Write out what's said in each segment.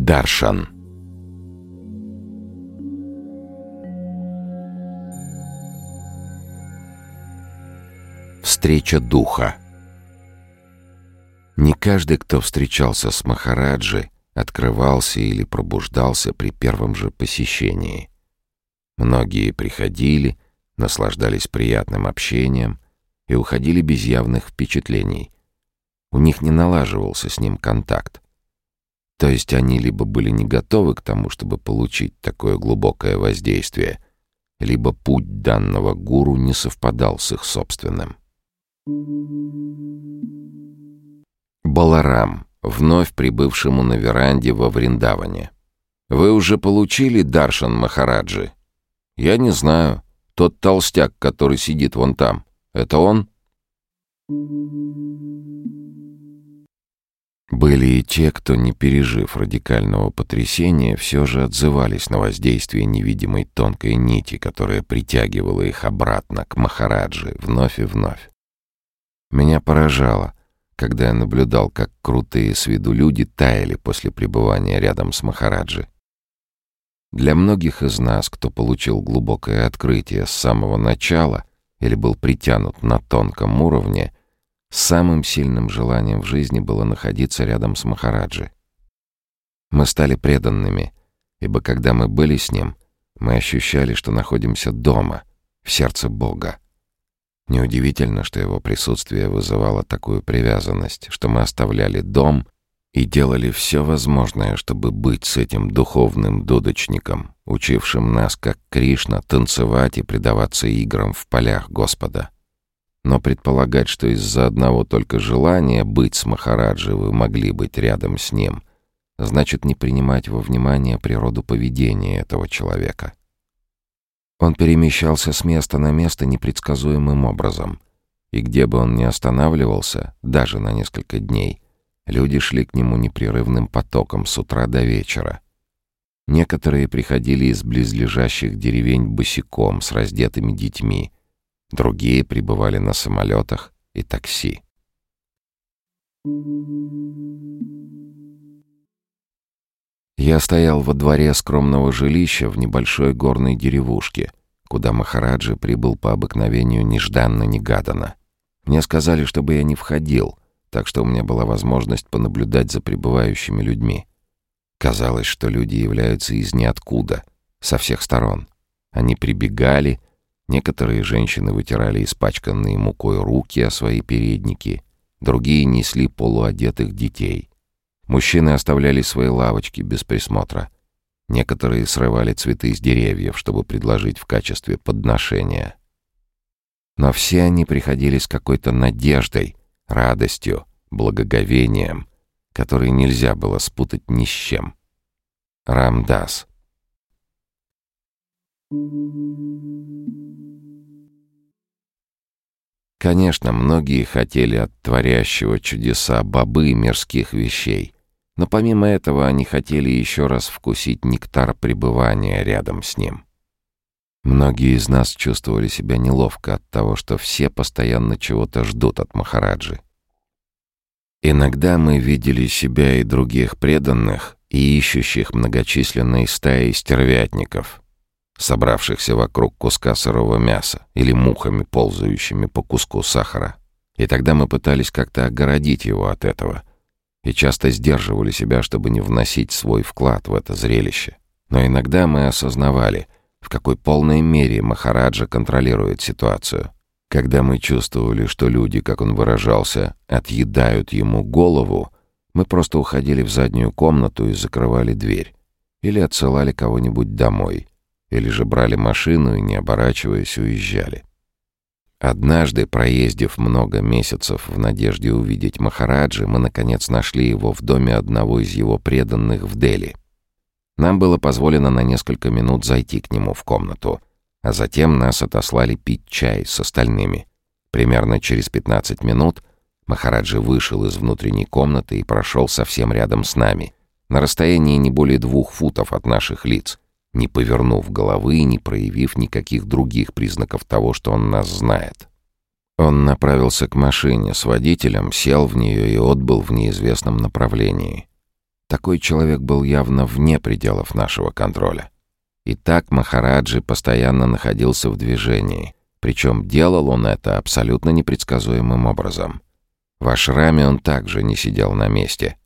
Даршан Встреча духа Не каждый, кто встречался с Махараджи, открывался или пробуждался при первом же посещении. Многие приходили, наслаждались приятным общением и уходили без явных впечатлений. У них не налаживался с ним контакт. То есть они либо были не готовы к тому, чтобы получить такое глубокое воздействие, либо путь данного гуру не совпадал с их собственным. Баларам, вновь прибывшему на веранде во Вриндаване. «Вы уже получили Даршан Махараджи?» «Я не знаю. Тот толстяк, который сидит вон там. Это он?» Были и те, кто, не пережив радикального потрясения, все же отзывались на воздействие невидимой тонкой нити, которая притягивала их обратно к Махараджи вновь и вновь. Меня поражало, когда я наблюдал, как крутые с виду люди таяли после пребывания рядом с Махараджи. Для многих из нас, кто получил глубокое открытие с самого начала или был притянут на тонком уровне, Самым сильным желанием в жизни было находиться рядом с Махараджи. Мы стали преданными, ибо когда мы были с ним, мы ощущали, что находимся дома, в сердце Бога. Неудивительно, что его присутствие вызывало такую привязанность, что мы оставляли дом и делали все возможное, чтобы быть с этим духовным дудочником, учившим нас, как Кришна, танцевать и предаваться играм в полях Господа. Но предполагать, что из-за одного только желания быть с Махараджи вы могли быть рядом с ним, значит не принимать во внимание природу поведения этого человека. Он перемещался с места на место непредсказуемым образом, и где бы он ни останавливался, даже на несколько дней, люди шли к нему непрерывным потоком с утра до вечера. Некоторые приходили из близлежащих деревень босиком с раздетыми детьми — Другие прибывали на самолетах и такси. Я стоял во дворе скромного жилища в небольшой горной деревушке, куда Махараджи прибыл по обыкновению нежданно-негаданно. Мне сказали, чтобы я не входил, так что у меня была возможность понаблюдать за прибывающими людьми. Казалось, что люди являются из ниоткуда, со всех сторон. Они прибегали, Некоторые женщины вытирали испачканные мукой руки о свои передники, другие несли полуодетых детей. Мужчины оставляли свои лавочки без присмотра. Некоторые срывали цветы с деревьев, чтобы предложить в качестве подношения. Но все они приходили с какой-то надеждой, радостью, благоговением, которые нельзя было спутать ни с чем. Рамдас. Конечно, многие хотели от творящего чудеса бобы мирских вещей, но помимо этого они хотели еще раз вкусить нектар пребывания рядом с ним. Многие из нас чувствовали себя неловко от того, что все постоянно чего-то ждут от Махараджи. Иногда мы видели себя и других преданных и ищущих многочисленные стаи стервятников — собравшихся вокруг куска сырого мяса или мухами, ползающими по куску сахара. И тогда мы пытались как-то огородить его от этого и часто сдерживали себя, чтобы не вносить свой вклад в это зрелище. Но иногда мы осознавали, в какой полной мере Махараджа контролирует ситуацию. Когда мы чувствовали, что люди, как он выражался, отъедают ему голову, мы просто уходили в заднюю комнату и закрывали дверь. Или отсылали кого-нибудь домой — или же брали машину и, не оборачиваясь, уезжали. Однажды, проездив много месяцев в надежде увидеть Махараджи, мы, наконец, нашли его в доме одного из его преданных в Дели. Нам было позволено на несколько минут зайти к нему в комнату, а затем нас отослали пить чай с остальными. Примерно через 15 минут Махараджи вышел из внутренней комнаты и прошел совсем рядом с нами, на расстоянии не более двух футов от наших лиц — не повернув головы и не проявив никаких других признаков того, что он нас знает. Он направился к машине с водителем, сел в нее и отбыл в неизвестном направлении. Такой человек был явно вне пределов нашего контроля. И так Махараджи постоянно находился в движении, причем делал он это абсолютно непредсказуемым образом. В ашраме он также не сидел на месте.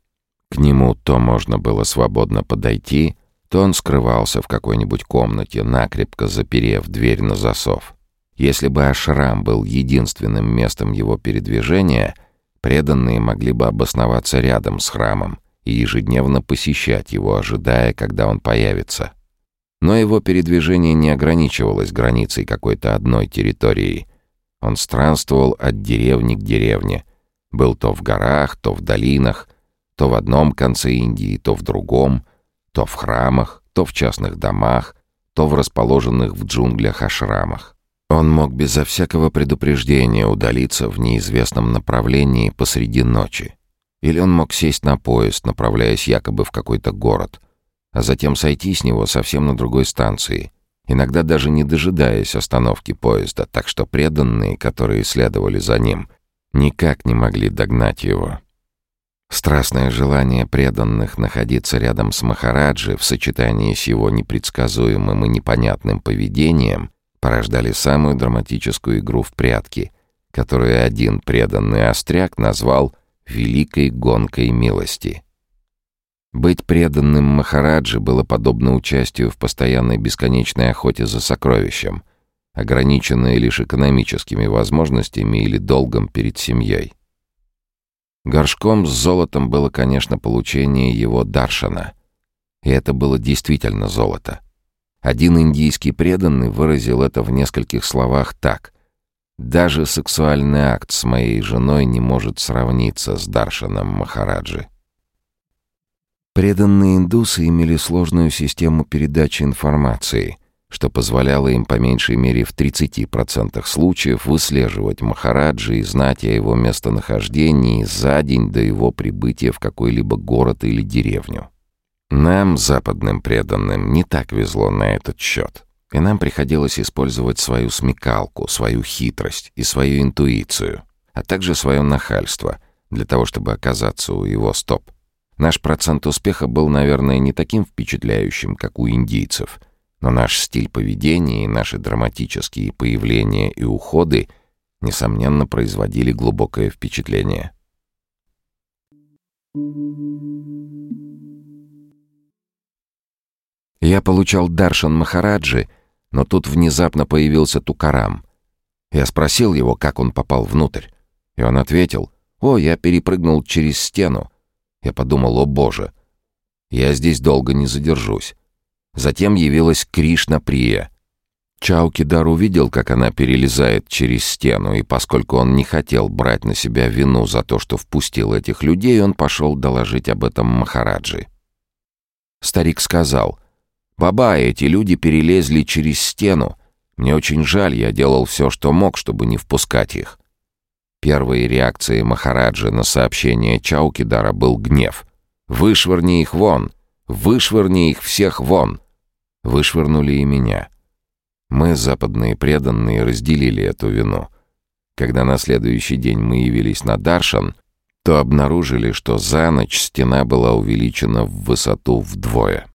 К нему то можно было свободно подойти, то он скрывался в какой-нибудь комнате, накрепко заперев дверь на засов. Если бы ашрам был единственным местом его передвижения, преданные могли бы обосноваться рядом с храмом и ежедневно посещать его, ожидая, когда он появится. Но его передвижение не ограничивалось границей какой-то одной территории. Он странствовал от деревни к деревне. Был то в горах, то в долинах, то в одном конце Индии, то в другом, то в храмах, то в частных домах, то в расположенных в джунглях ашрамах. Он мог безо всякого предупреждения удалиться в неизвестном направлении посреди ночи. Или он мог сесть на поезд, направляясь якобы в какой-то город, а затем сойти с него совсем на другой станции, иногда даже не дожидаясь остановки поезда, так что преданные, которые следовали за ним, никак не могли догнать его. Страстное желание преданных находиться рядом с Махараджи в сочетании с его непредсказуемым и непонятным поведением порождали самую драматическую игру в прятки, которую один преданный остряк назвал «великой гонкой милости». Быть преданным Махараджи было подобно участию в постоянной бесконечной охоте за сокровищем, ограниченной лишь экономическими возможностями или долгом перед семьей. Горшком с золотом было, конечно, получение его даршана. И это было действительно золото. Один индийский преданный выразил это в нескольких словах так. «Даже сексуальный акт с моей женой не может сравниться с даршаном Махараджи». Преданные индусы имели сложную систему передачи информации, что позволяло им по меньшей мере в 30% случаев выслеживать Махараджи и знать о его местонахождении за день до его прибытия в какой-либо город или деревню. Нам, западным преданным, не так везло на этот счет, и нам приходилось использовать свою смекалку, свою хитрость и свою интуицию, а также свое нахальство для того, чтобы оказаться у его стоп. Наш процент успеха был, наверное, не таким впечатляющим, как у индийцев, но наш стиль поведения и наши драматические появления и уходы, несомненно, производили глубокое впечатление. Я получал Даршан Махараджи, но тут внезапно появился Тукарам. Я спросил его, как он попал внутрь, и он ответил, «О, я перепрыгнул через стену, я подумал, о боже, я здесь долго не задержусь. Затем явилась Кришна Прия. Чаукидар увидел, как она перелезает через стену, и поскольку он не хотел брать на себя вину за то, что впустил этих людей, он пошел доложить об этом Махараджи. Старик сказал, «Баба, эти люди перелезли через стену. Мне очень жаль, я делал все, что мог, чтобы не впускать их. Первой реакцией Махараджи на сообщение Чаукидара был гнев. «Вышвырни их вон! Вышвырни их всех вон!» Вышвырнули и меня. Мы, западные преданные, разделили эту вину. Когда на следующий день мы явились на Даршан, то обнаружили, что за ночь стена была увеличена в высоту вдвое.